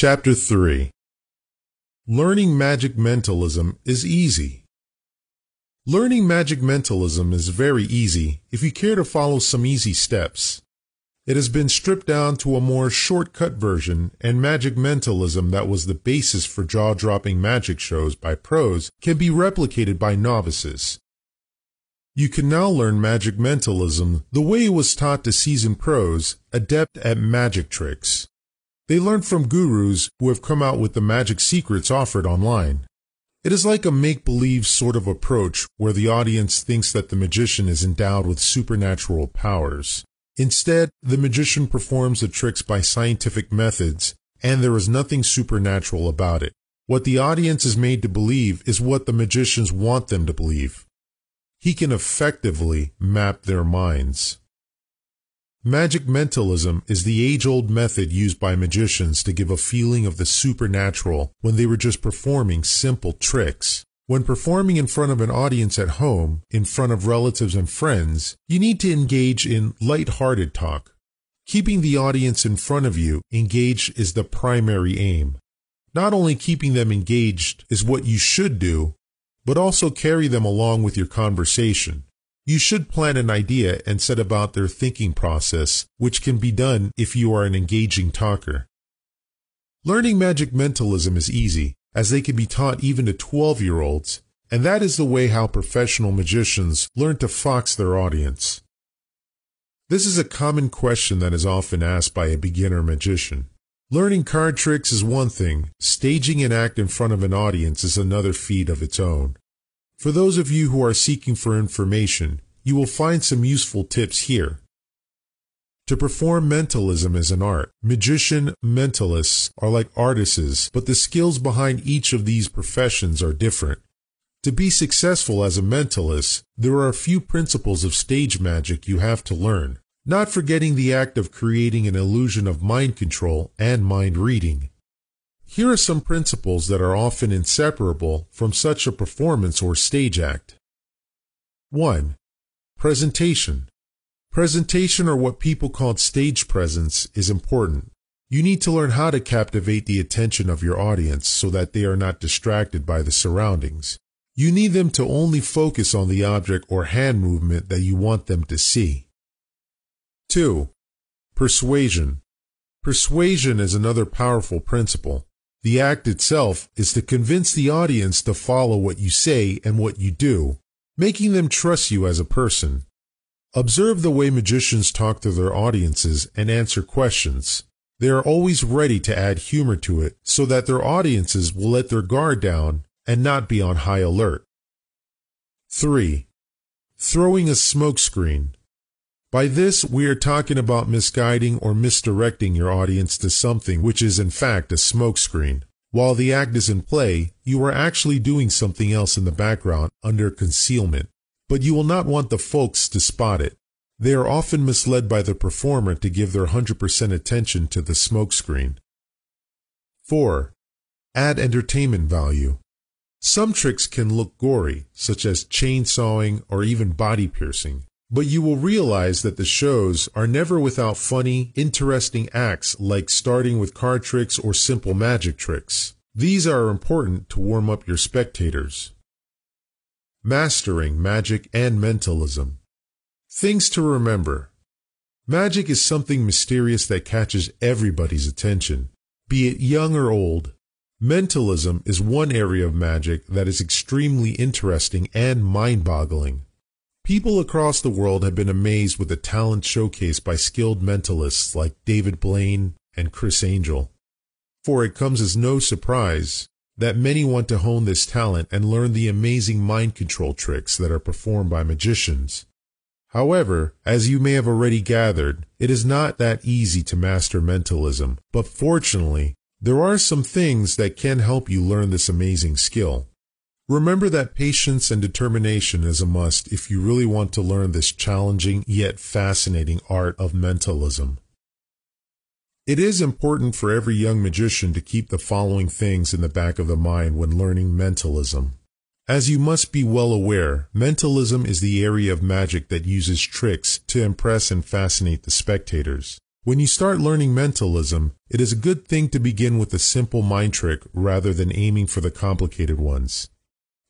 Chapter 3 Learning Magic Mentalism is easy. Learning magic mentalism is very easy if you care to follow some easy steps. It has been stripped down to a more shortcut version, and magic mentalism that was the basis for jaw dropping magic shows by pros can be replicated by novices. You can now learn magic mentalism the way it was taught to seasoned pros, adept at magic tricks. They learn from gurus who have come out with the magic secrets offered online. It is like a make believe sort of approach where the audience thinks that the magician is endowed with supernatural powers. Instead, the magician performs the tricks by scientific methods, and there is nothing supernatural about it. What the audience is made to believe is what the magicians want them to believe. He can effectively map their minds. Magic mentalism is the age old method used by magicians to give a feeling of the supernatural when they were just performing simple tricks. When performing in front of an audience at home, in front of relatives and friends, you need to engage in light-hearted talk. Keeping the audience in front of you engaged is the primary aim. Not only keeping them engaged is what you should do, but also carry them along with your conversation. You should plan an idea and set about their thinking process, which can be done if you are an engaging talker. Learning magic mentalism is easy, as they can be taught even to 12 year olds, and that is the way how professional magicians learn to fox their audience. This is a common question that is often asked by a beginner magician. Learning card tricks is one thing, staging an act in front of an audience is another feat of its own. For those of you who are seeking for information, you will find some useful tips here. To perform mentalism as an art. Magician mentalists are like artists, but the skills behind each of these professions are different. To be successful as a mentalist, there are a few principles of stage magic you have to learn, not forgetting the act of creating an illusion of mind control and mind reading. Here are some principles that are often inseparable from such a performance or stage act. 1. Presentation. Presentation or what people call stage presence is important. You need to learn how to captivate the attention of your audience so that they are not distracted by the surroundings. You need them to only focus on the object or hand movement that you want them to see. 2. Persuasion. Persuasion is another powerful principle. The act itself is to convince the audience to follow what you say and what you do, making them trust you as a person. Observe the way magicians talk to their audiences and answer questions. They are always ready to add humor to it so that their audiences will let their guard down and not be on high alert. 3. Throwing a smokescreen. By this, we are talking about misguiding or misdirecting your audience to something which is in fact a smokescreen. While the act is in play, you are actually doing something else in the background under concealment, but you will not want the folks to spot it. They are often misled by the performer to give their 100% attention to the smokescreen. 4. Add entertainment value. Some tricks can look gory, such as chainsawing or even body piercing. But you will realize that the shows are never without funny, interesting acts like starting with card tricks or simple magic tricks. These are important to warm up your spectators. Mastering Magic and Mentalism Things to remember. Magic is something mysterious that catches everybody's attention, be it young or old. Mentalism is one area of magic that is extremely interesting and mind-boggling. People across the world have been amazed with the talent showcased by skilled mentalists like David Blaine and Criss Angel. For it comes as no surprise that many want to hone this talent and learn the amazing mind control tricks that are performed by magicians. However, as you may have already gathered, it is not that easy to master mentalism, but fortunately, there are some things that can help you learn this amazing skill. Remember that patience and determination is a must if you really want to learn this challenging yet fascinating art of mentalism. It is important for every young magician to keep the following things in the back of the mind when learning mentalism. As you must be well aware, mentalism is the area of magic that uses tricks to impress and fascinate the spectators. When you start learning mentalism, it is a good thing to begin with a simple mind trick rather than aiming for the complicated ones.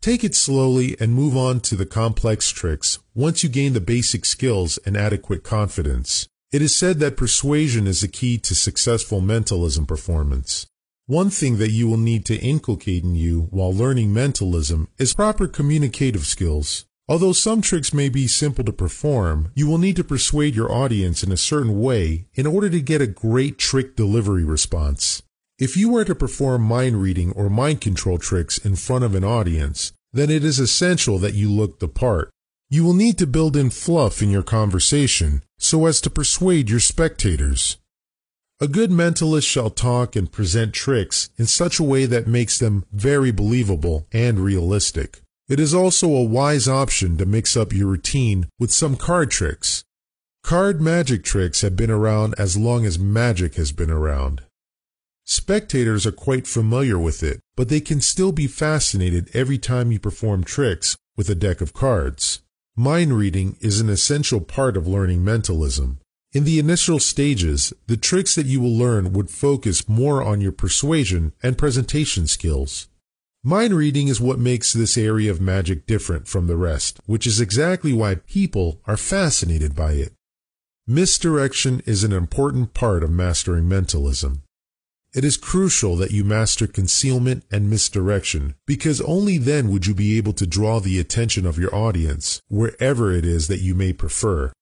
Take it slowly and move on to the complex tricks once you gain the basic skills and adequate confidence. It is said that persuasion is the key to successful mentalism performance. One thing that you will need to inculcate in you while learning mentalism is proper communicative skills. Although some tricks may be simple to perform, you will need to persuade your audience in a certain way in order to get a great trick delivery response. If you were to perform mind reading or mind control tricks in front of an audience, then it is essential that you look the part. You will need to build in fluff in your conversation so as to persuade your spectators. A good mentalist shall talk and present tricks in such a way that makes them very believable and realistic. It is also a wise option to mix up your routine with some card tricks. Card magic tricks have been around as long as magic has been around. Spectators are quite familiar with it, but they can still be fascinated every time you perform tricks with a deck of cards. Mind reading is an essential part of learning mentalism. In the initial stages, the tricks that you will learn would focus more on your persuasion and presentation skills. Mind reading is what makes this area of magic different from the rest, which is exactly why people are fascinated by it. Misdirection is an important part of mastering mentalism. It is crucial that you master concealment and misdirection because only then would you be able to draw the attention of your audience wherever it is that you may prefer.